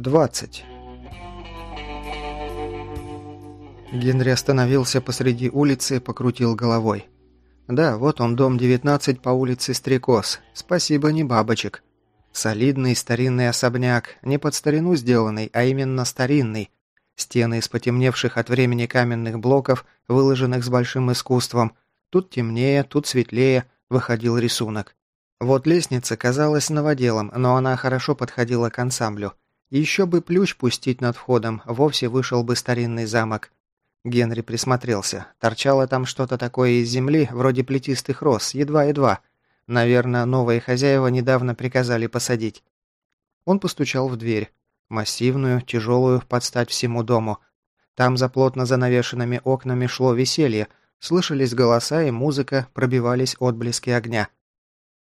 20. Генри остановился посреди улицы, покрутил головой. Да, вот он, дом 19 по улице Стрекоз. Спасибо, не бабочек. Солидный старинный особняк, не под старину сделанный, а именно старинный. Стены из потемневших от времени каменных блоков, выложенных с большим искусством. Тут темнее, тут светлее, выходил рисунок. Вот лестница казалась новоделом, но она хорошо подходила к ансамблю. Еще бы плющ пустить над входом, вовсе вышел бы старинный замок. Генри присмотрелся. Торчало там что-то такое из земли, вроде плетистых роз, едва-едва. Наверное, новые хозяева недавно приказали посадить. Он постучал в дверь. Массивную, тяжелую, под стать всему дому. Там за плотно занавешенными окнами шло веселье. Слышались голоса и музыка, пробивались отблески огня.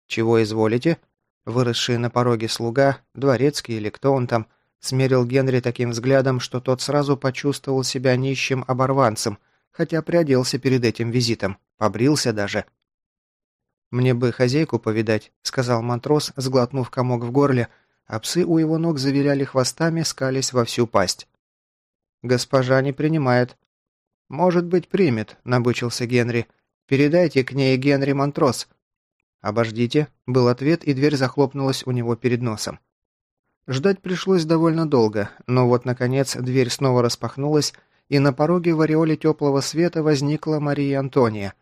«Чего изволите?» Выросший на пороге слуга, дворецкий или кто он там, смерил Генри таким взглядом, что тот сразу почувствовал себя нищим оборванцем, хотя приоделся перед этим визитом, побрился даже. «Мне бы хозяйку повидать», — сказал матрос, сглотнув комок в горле, а псы у его ног завиляли хвостами, скались во всю пасть. «Госпожа не принимает». «Может быть, примет», — набычился Генри. «Передайте к ней Генри Монтрос». «Обождите», — был ответ, и дверь захлопнулась у него перед носом. Ждать пришлось довольно долго, но вот, наконец, дверь снова распахнулась, и на пороге в ореоле теплого света возникла Мария Антония.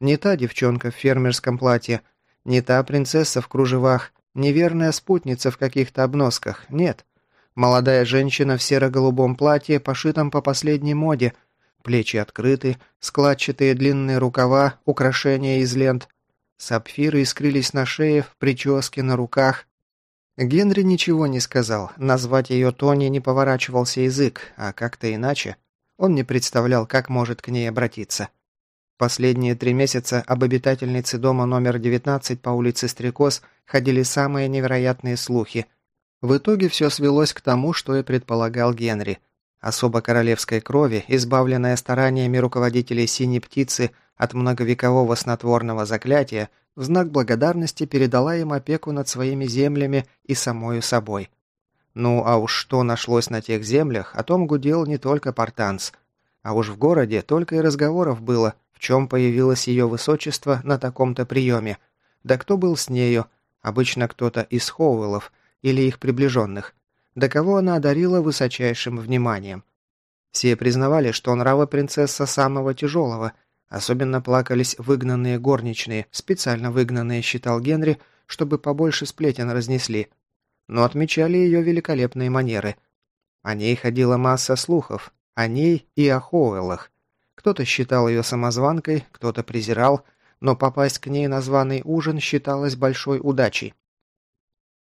Не та девчонка в фермерском платье, не та принцесса в кружевах, неверная спутница в каких-то обносках, нет. Молодая женщина в серо-голубом платье, пошитом по последней моде, плечи открыты, складчатые длинные рукава, украшения из лент, Сапфиры искрились на шее, в прическе, на руках. Генри ничего не сказал, назвать ее Тони не поворачивался язык, а как-то иначе. Он не представлял, как может к ней обратиться. Последние три месяца об обитательнице дома номер 19 по улице Стрекоз ходили самые невероятные слухи. В итоге все свелось к тому, что и предполагал Генри. Особо королевской крови, избавленная стараниями руководителей «Синей птицы», от многовекового снотворного заклятия, в знак благодарности передала им опеку над своими землями и самою собой. Ну, а уж что нашлось на тех землях, о том гудел не только Портанс. А уж в городе только и разговоров было, в чем появилось ее высочество на таком-то приеме. Да кто был с нею? Обычно кто-то из Хоуэллов или их приближенных. Да кого она одарила высочайшим вниманием. Все признавали, что нрава принцесса самого тяжелого – Особенно плакались выгнанные горничные, специально выгнанные, считал Генри, чтобы побольше сплетен разнесли. Но отмечали ее великолепные манеры. О ней ходила масса слухов, о ней и о Хоуэллах. Кто-то считал ее самозванкой, кто-то презирал, но попасть к ней на званый ужин считалось большой удачей.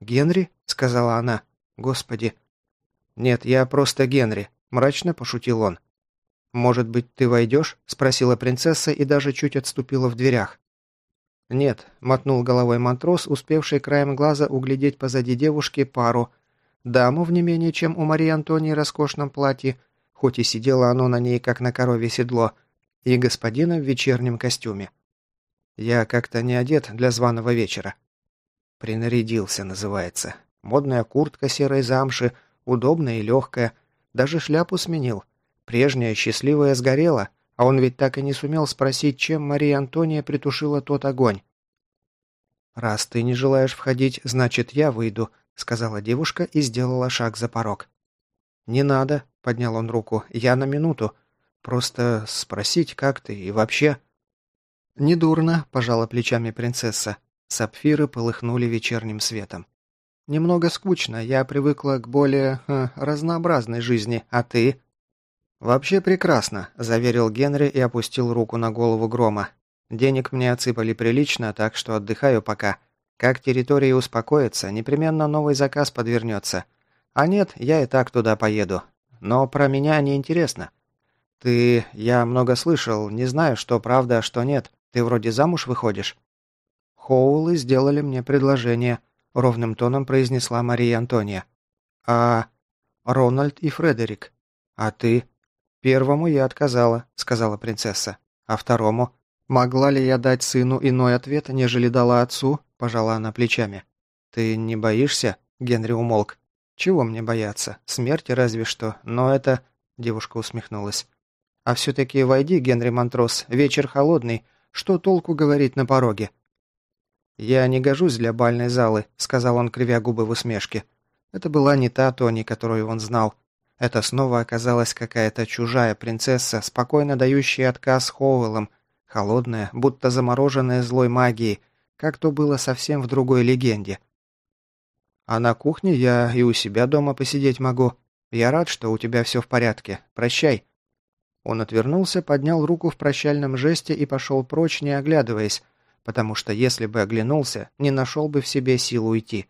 «Генри?» — сказала она. «Господи!» «Нет, я просто Генри», — мрачно пошутил он. «Может быть, ты войдешь?» – спросила принцесса и даже чуть отступила в дверях. «Нет», – мотнул головой матрос, успевший краем глаза углядеть позади девушки пару. Даму в не менее чем у Марии Антонии роскошном платье, хоть и сидело оно на ней, как на корове седло, и господина в вечернем костюме. Я как-то не одет для званого вечера. «Принарядился» называется. Модная куртка серой замши, удобная и легкая. Даже шляпу сменил. Прежняя счастливая сгорела, а он ведь так и не сумел спросить, чем Мария Антония притушила тот огонь. «Раз ты не желаешь входить, значит, я выйду», — сказала девушка и сделала шаг за порог. «Не надо», — поднял он руку, — «я на минуту. Просто спросить, как ты и вообще...» «Недурно», — пожала плечами принцесса. Сапфиры полыхнули вечерним светом. «Немного скучно, я привыкла к более э, разнообразной жизни, а ты...» «Вообще прекрасно», – заверил Генри и опустил руку на голову Грома. «Денег мне отсыпали прилично, так что отдыхаю пока. Как территория успокоится, непременно новый заказ подвернется. А нет, я и так туда поеду. Но про меня не интересно. Ты... Я много слышал, не знаю, что правда, а что нет. Ты вроде замуж выходишь?» «Хоулы сделали мне предложение», — ровным тоном произнесла Мария Антония. «А... Рональд и Фредерик. А ты?» «Первому я отказала», — сказала принцесса. «А второму? Могла ли я дать сыну иной ответ, нежели дала отцу?» — пожала она плечами. «Ты не боишься?» — Генри умолк. Чего мне бояться? Смерти разве что, но это...» Девушка усмехнулась. «А все-таки войди, Генри Монтрос, вечер холодный. Что толку говорить на пороге?» «Я не гожусь для бальной залы», — сказал он, кривя губы в усмешке. Это была не та Тони, которую он знал. Это снова оказалась какая-то чужая принцесса, спокойно дающая отказ Хоуэллам, холодная, будто замороженная злой магией, как то было совсем в другой легенде. «А на кухне я и у себя дома посидеть могу. Я рад, что у тебя все в порядке. Прощай». Он отвернулся, поднял руку в прощальном жесте и пошел прочь, не оглядываясь, потому что если бы оглянулся, не нашел бы в себе силу уйти.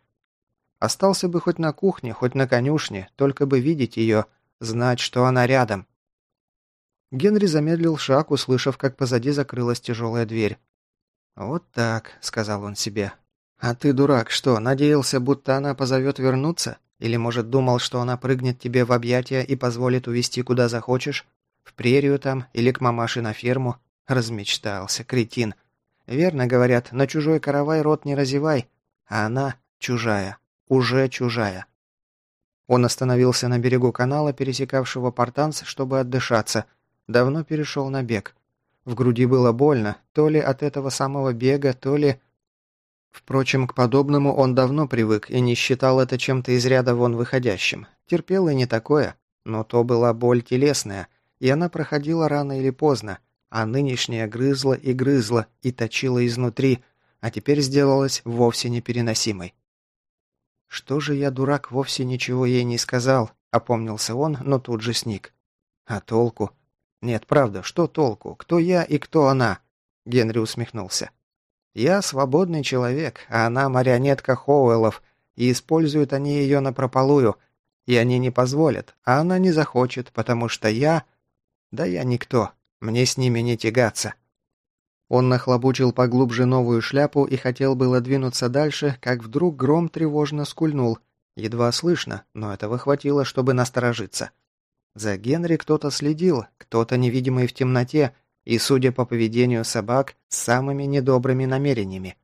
Остался бы хоть на кухне, хоть на конюшне, только бы видеть ее, знать, что она рядом. Генри замедлил шаг, услышав, как позади закрылась тяжелая дверь. «Вот так», — сказал он себе. «А ты, дурак, что, надеялся, будто она позовет вернуться? Или, может, думал, что она прыгнет тебе в объятия и позволит увести куда захочешь? В прерию там или к мамаше на ферму? Размечтался, кретин. Верно говорят, на чужой каравай рот не разевай, а она чужая. Уже чужая. Он остановился на берегу канала, пересекавшего Портанс, чтобы отдышаться. Давно перешел на бег. В груди было больно, то ли от этого самого бега, то ли... Впрочем, к подобному он давно привык и не считал это чем-то из ряда вон выходящим. Терпел и не такое, но то была боль телесная, и она проходила рано или поздно, а нынешняя грызла и грызла и точила изнутри, а теперь сделалась вовсе непереносимой. «Что же я, дурак, вовсе ничего ей не сказал?» – опомнился он, но тут же сник. «А толку?» «Нет, правда, что толку? Кто я и кто она?» Генри усмехнулся. «Я свободный человек, а она марионетка Хоуэллов, и используют они ее напропалую, и они не позволят, а она не захочет, потому что я... Да я никто, мне с ними не тягаться». Он нахлобучил поглубже новую шляпу и хотел было двинуться дальше, как вдруг гром тревожно скульнул. Едва слышно, но этого хватило, чтобы насторожиться. За Генри кто-то следил, кто-то невидимый в темноте, и, судя по поведению собак, с самыми недобрыми намерениями.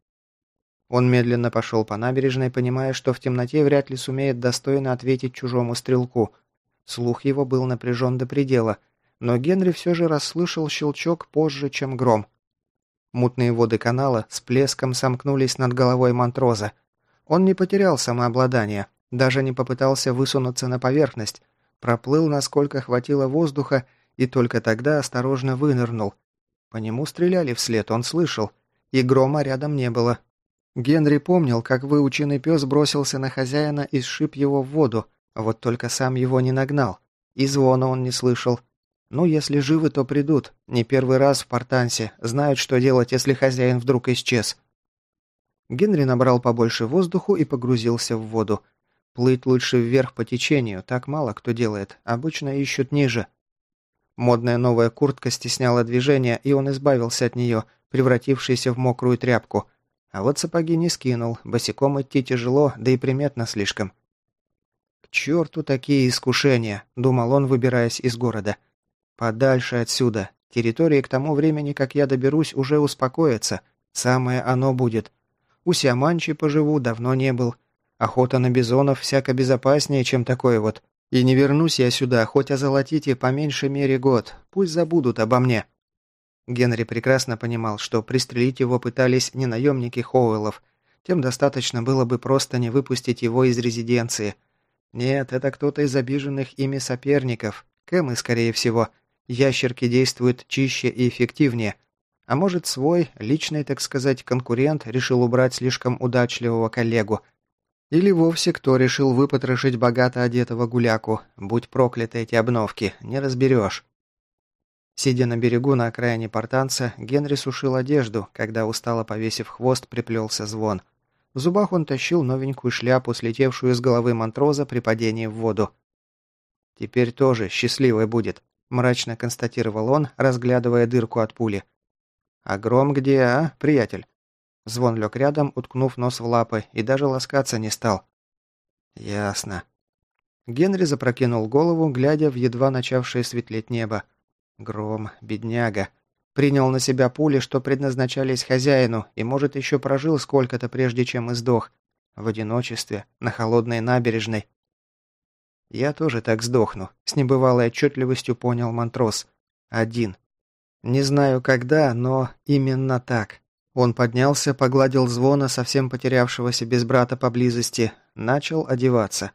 Он медленно пошел по набережной, понимая, что в темноте вряд ли сумеет достойно ответить чужому стрелку. Слух его был напряжен до предела, но Генри все же расслышал щелчок позже, чем гром. Мутные воды канала с плеском сомкнулись над головой Монтроза. Он не потерял самообладание, даже не попытался высунуться на поверхность, проплыл, насколько хватило воздуха, и только тогда осторожно вынырнул. По нему стреляли вслед, он слышал, и грома рядом не было. Генри помнил, как выученный пес бросился на хозяина и сшиб его в воду, вот только сам его не нагнал. И звона он не слышал, ну, если живы, то придут. Не первый раз в Портансе. Знают, что делать, если хозяин вдруг исчез. Генри набрал побольше воздуху и погрузился в воду. Плыть лучше вверх по течению, так мало кто делает. Обычно ищут ниже. Модная новая куртка стесняла движение, и он избавился от нее, превратившись в мокрую тряпку. А вот сапоги не скинул, босиком идти тяжело, да и приметно слишком. «К черту такие искушения», — думал он, выбираясь из города. Подальше отсюда. Территории к тому времени, как я доберусь, уже успокоятся. Самое оно будет. У Сиаманчи поживу, давно не был. Охота на бизонов всяко безопаснее, чем такое вот. И не вернусь я сюда, хоть озолотите по меньшей мере год. Пусть забудут обо мне». Генри прекрасно понимал, что пристрелить его пытались не наемники Хоуэллов. Тем достаточно было бы просто не выпустить его из резиденции. Нет, это кто-то из обиженных ими соперников. Кэмы, скорее всего – ящерки действуют чище и эффективнее. А может, свой, личный, так сказать, конкурент решил убрать слишком удачливого коллегу. Или вовсе кто решил выпотрошить богато одетого гуляку. Будь прокляты эти обновки, не разберешь. Сидя на берегу на окраине портанца, Генри сушил одежду, когда, устало повесив хвост, приплелся звон. В зубах он тащил новенькую шляпу, слетевшую с головы Монтроза при падении в воду. «Теперь тоже счастливой будет», мрачно констатировал он, разглядывая дырку от пули. «А гром где, а, приятель?» Звон лег рядом, уткнув нос в лапы, и даже ласкаться не стал. «Ясно». Генри запрокинул голову, глядя в едва начавшее светлеть небо. Гром, бедняга. Принял на себя пули, что предназначались хозяину, и, может, еще прожил сколько-то, прежде чем и сдох. В одиночестве, на холодной набережной. Я тоже так сдохну, с небывалой отчетливостью понял Монтрос. Один. Не знаю когда, но именно так. Он поднялся, погладил звона, совсем потерявшегося без брата поблизости, начал одеваться.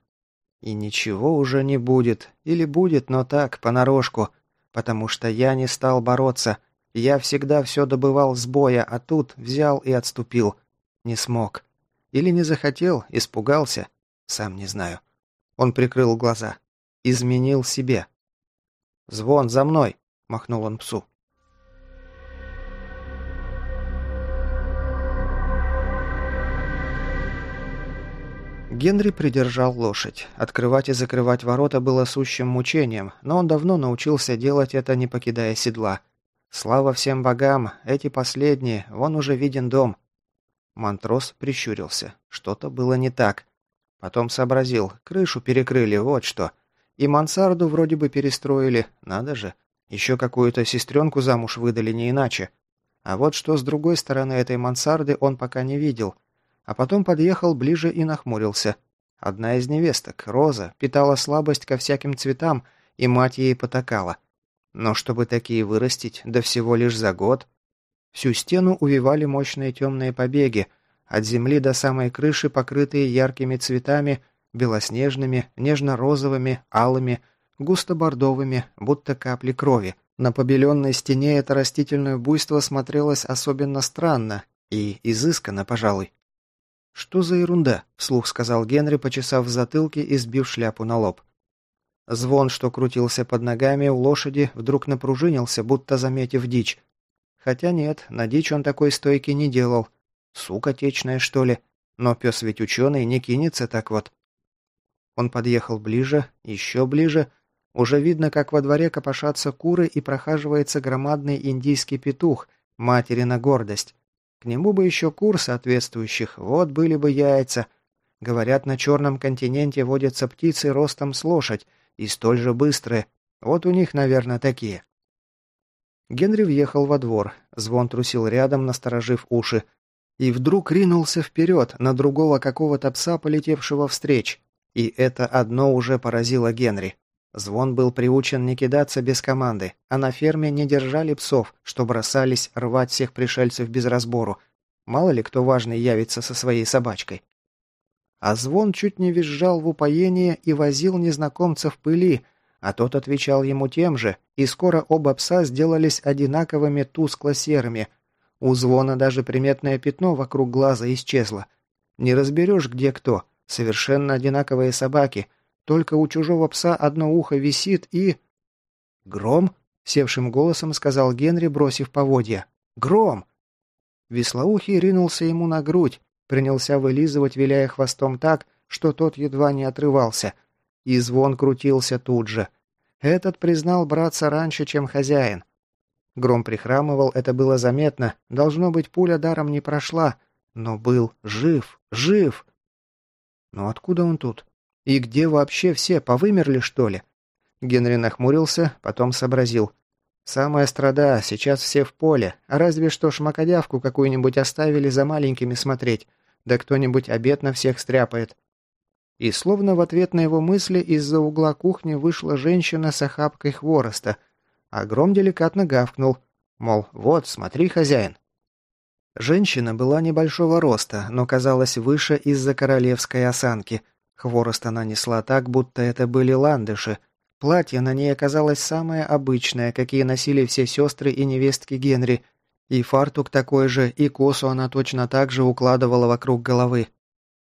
И ничего уже не будет. Или будет, но так, понарошку. Потому что я не стал бороться. Я всегда все добывал с боя, а тут взял и отступил. Не смог. Или не захотел, испугался. Сам не знаю. Он прикрыл глаза. Изменил себе. «Звон, за мной!» – махнул он псу. Генри придержал лошадь. Открывать и закрывать ворота было сущим мучением, но он давно научился делать это, не покидая седла. Слава всем богам, эти последние, вон уже виден дом. Монтрос прищурился. Что-то было не так. Потом сообразил, крышу перекрыли, вот что. И мансарду вроде бы перестроили, надо же. Еще какую-то сестренку замуж выдали не иначе. А вот что с другой стороны этой мансарды он пока не видел – а потом подъехал ближе и нахмурился. Одна из невесток, Роза, питала слабость ко всяким цветам, и мать ей потакала. Но чтобы такие вырастить, да всего лишь за год. Всю стену увивали мощные темные побеги, от земли до самой крыши покрытые яркими цветами, белоснежными, нежно-розовыми, алыми, густо-бордовыми, будто капли крови. На побеленной стене это растительное буйство смотрелось особенно странно и изысканно, пожалуй. «Что за ерунда?» – вслух сказал Генри, почесав в затылке и сбив шляпу на лоб. Звон, что крутился под ногами у лошади, вдруг напружинился, будто заметив дичь. Хотя нет, на дичь он такой стойки не делал. Сука течная, что ли? Но пес ведь ученый, не кинется так вот. Он подъехал ближе, еще ближе. Уже видно, как во дворе копошатся куры и прохаживается громадный индийский петух, материна гордость. К нему бы еще кур соответствующих, вот были бы яйца. Говорят, на черном континенте водятся птицы ростом с лошадь и столь же быстрые. Вот у них, наверное, такие. Генри въехал во двор. Звон трусил рядом, насторожив уши. И вдруг ринулся вперед на другого какого-то пса, полетевшего встреч. И это одно уже поразило Генри. Звон был приучен не кидаться без команды, а на ферме не держали псов, что бросались рвать всех пришельцев без разбору. Мало ли кто важный явится со своей собачкой. А звон чуть не визжал в упоении и возил незнакомца в пыли, а тот отвечал ему тем же, и скоро оба пса сделались одинаковыми тускло-серыми. У звона даже приметное пятно вокруг глаза исчезло. Не разберешь, где кто. Совершенно одинаковые собаки — только у чужого пса одно ухо висит и... «Гром?» — севшим голосом сказал Генри, бросив поводья. «Гром!» Веслоухий ринулся ему на грудь, принялся вылизывать, виляя хвостом так, что тот едва не отрывался. И звон крутился тут же. Этот признал братца раньше, чем хозяин. Гром прихрамывал, это было заметно. Должно быть, пуля даром не прошла. Но был жив, жив. Но откуда он тут? И где вообще все, повымерли, что ли? Генри нахмурился, потом сообразил. «Самая страда, сейчас все в поле, разве что шмакодявку какую-нибудь оставили за маленькими смотреть, да кто-нибудь обед на всех стряпает». И словно в ответ на его мысли из-за угла кухни вышла женщина с охапкой хвороста, а Гром деликатно гавкнул, мол, вот, смотри, хозяин. Женщина была небольшого роста, но казалась выше из-за королевской осанки – Хворост она несла так, будто это были ландыши. Платье на ней оказалось самое обычное, какие носили все сестры и невестки Генри. И фартук такой же, и косу она точно так же укладывала вокруг головы.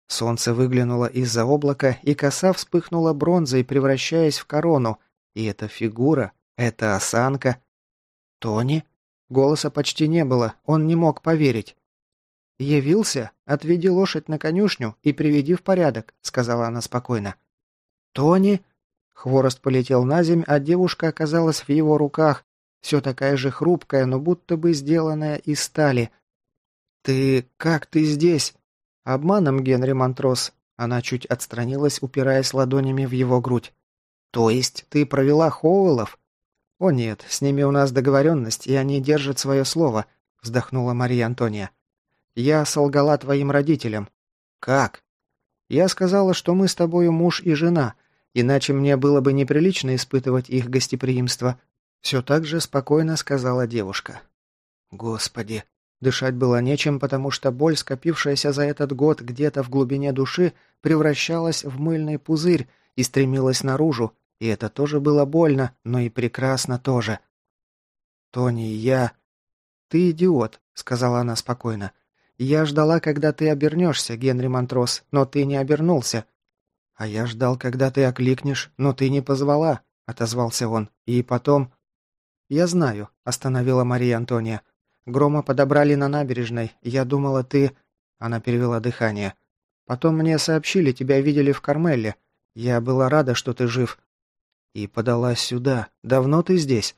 Солнце выглянуло из-за облака, и коса вспыхнула бронзой, превращаясь в корону. И эта фигура, эта осанка... «Тони?» Голоса почти не было, он не мог поверить. «Явился? Отведи лошадь на конюшню и приведи в порядок», — сказала она спокойно. «Тони?» Хворост полетел на земь, а девушка оказалась в его руках, все такая же хрупкая, но будто бы сделанная из стали. «Ты... как ты здесь?» «Обманом, Генри Монтрос». Она чуть отстранилась, упираясь ладонями в его грудь. «То есть ты провела Хоуэллов?» «О нет, с ними у нас договоренность, и они держат свое слово», — вздохнула Мария Антония. Я солгала твоим родителям. Как? Я сказала, что мы с тобою муж и жена. Иначе мне было бы неприлично испытывать их гостеприимство. Все так же спокойно сказала девушка. Господи. Дышать было нечем, потому что боль, скопившаяся за этот год где-то в глубине души, превращалась в мыльный пузырь и стремилась наружу, и это тоже было больно, но и прекрасно тоже. «Тони, я...» «Ты идиот», — сказала она спокойно. «Я ждала, когда ты обернешься, Генри Монтрос, но ты не обернулся. «А я ждал, когда ты окликнешь, но ты не позвала», — отозвался он. «И потом...» «Я знаю», — остановила Мария Антония. «Грома подобрали на набережной. Я думала, ты...» Она перевела дыхание. «Потом мне сообщили, тебя видели в Кармелле. Я была рада, что ты жив». «И подалась сюда. Давно ты здесь?»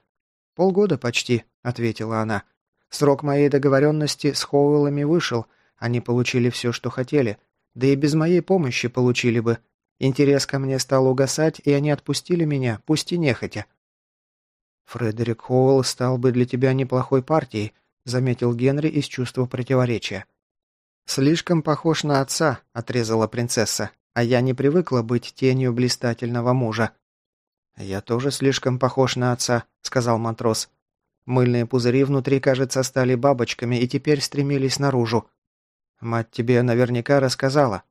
«Полгода почти», — ответила она. «Срок моей договоренности с Хоуэллами вышел. Они получили все, что хотели. Да и без моей помощи получили бы. Интерес ко мне стал угасать, и они отпустили меня, пусть и нехотя. «Фредерик Хоуэлл стал бы для тебя неплохой партией», заметил Генри из чувства противоречия. «Слишком похож на отца», — отрезала принцесса, «а я не привыкла быть тенью блистательного мужа». «Я тоже слишком похож на отца», — сказал матрос. Мыльные пузыри внутри, кажется, стали бабочками и теперь стремились наружу. «Мать тебе наверняка рассказала».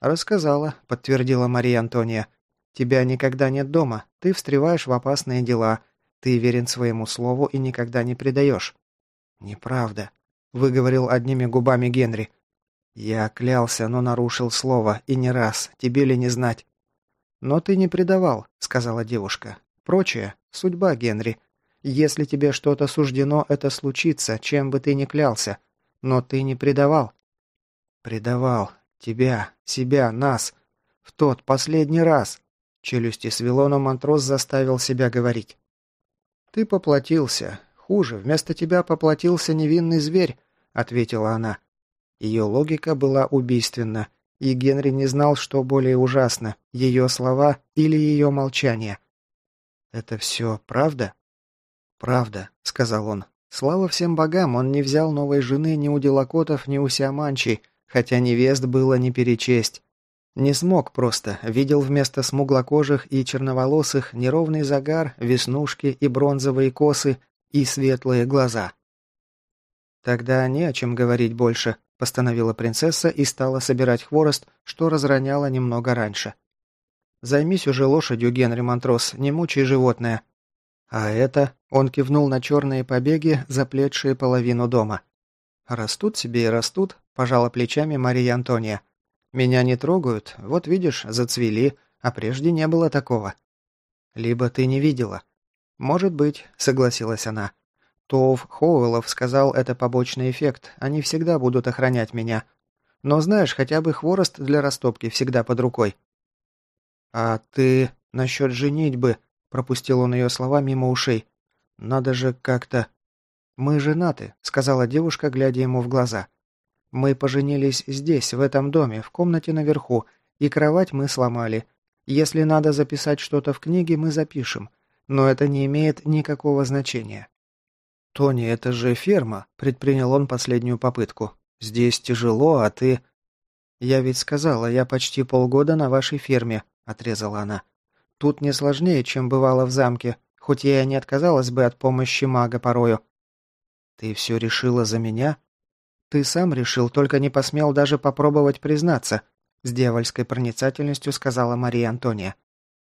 «Рассказала», — подтвердила Мария Антония. «Тебя никогда нет дома. Ты встреваешь в опасные дела. Ты верен своему слову и никогда не предаешь». «Неправда», — выговорил одними губами Генри. «Я клялся, но нарушил слово, и не раз. Тебе ли не знать?» «Но ты не предавал», — сказала девушка. «Прочее — судьба, Генри. Если тебе что-то суждено, это случится, чем бы ты ни клялся. Но ты не предавал». «Предавал. Тебя, себя, нас. В тот последний раз. Челюсти свело, но Монтрос заставил себя говорить. Ты поплатился. Хуже, вместо тебя поплатился невинный зверь, ответила она. Ее логика была убийственна, и Генри не знал, что более ужасно, ее слова или ее молчание. «Это все правда?» «Правда», — сказал он. «Слава всем богам, он не взял новой жены ни у Делакотов, ни у Сиаманчи, хотя невест было не перечесть. Не смог просто, видел вместо смуглокожих и черноволосых неровный загар, веснушки и бронзовые косы и светлые глаза. «Тогда не о чем говорить больше», – постановила принцесса и стала собирать хворост, что разроняло немного раньше. «Займись уже лошадью, Генри Монтрос, не мучай животное». «А это...» – он кивнул на черные побеги, заплетшие половину дома. «Растут себе и растут», – пожала плечами Мария Антония. «Меня не трогают, вот видишь, зацвели, а прежде не было такого». «Либо ты не видела». «Может быть», – согласилась она. Тоув Хоуэллов сказал, это побочный эффект, они всегда будут охранять меня. Но знаешь, хотя бы хворост для растопки всегда под рукой. «А ты насчет женитьбы», – пропустил он ее слова мимо ушей. «Надо же как-то...» «Мы женаты», — сказала девушка, глядя ему в глаза. «Мы поженились здесь, в этом доме, в комнате наверху, и кровать мы сломали. Если надо записать что-то в книге, мы запишем. Но это не имеет никакого значения». «Тони, это же ферма», — предпринял он последнюю попытку. «Здесь тяжело, а ты...» «Я ведь сказала, я почти полгода на вашей ферме», — отрезала она. «Тут не сложнее, чем бывало в замке, хоть я и не отказалась бы от помощи мага порою». «Ты все решила за меня?» «Ты сам решил, только не посмел даже попробовать признаться», с дьявольской проницательностью сказала Мария Антония.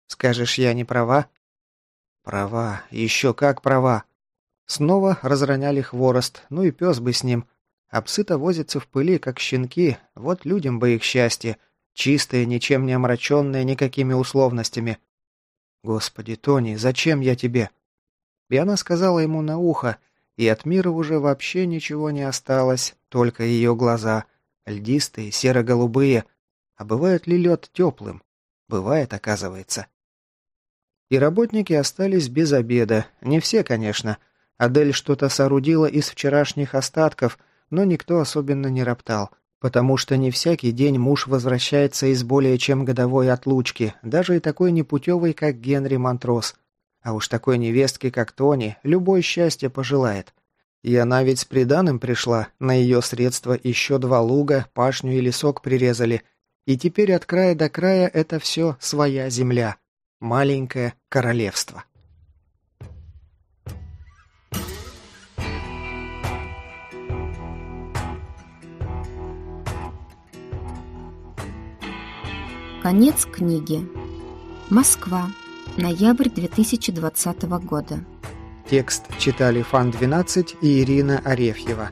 «Скажешь, я не права?» «Права, еще как права!» Снова разроняли хворост, ну и пес бы с ним. А псы-то возятся в пыли, как щенки, вот людям бы их счастье. Чистые, ничем не омраченные никакими условностями. «Господи, Тони, зачем я тебе?» И она сказала ему на ухо, и от мира уже вообще ничего не осталось, только ее глаза, льдистые, серо-голубые. А бывает ли лед теплым? Бывает, оказывается. И работники остались без обеда. Не все, конечно. Адель что-то соорудила из вчерашних остатков, но никто особенно не роптал, потому что не всякий день муж возвращается из более чем годовой отлучки, даже и такой непутевый, как Генри Монтрос – а уж такой невестке, как Тони, любое счастье пожелает. И она ведь с приданым пришла, на ее средства еще два луга, пашню и лесок прирезали, И теперь от края до края это все своя земля. Маленькое королевство. Конец книги. Москва. Ноябрь 2020 года. Текст читали Фан 12 и Ирина Арефьева.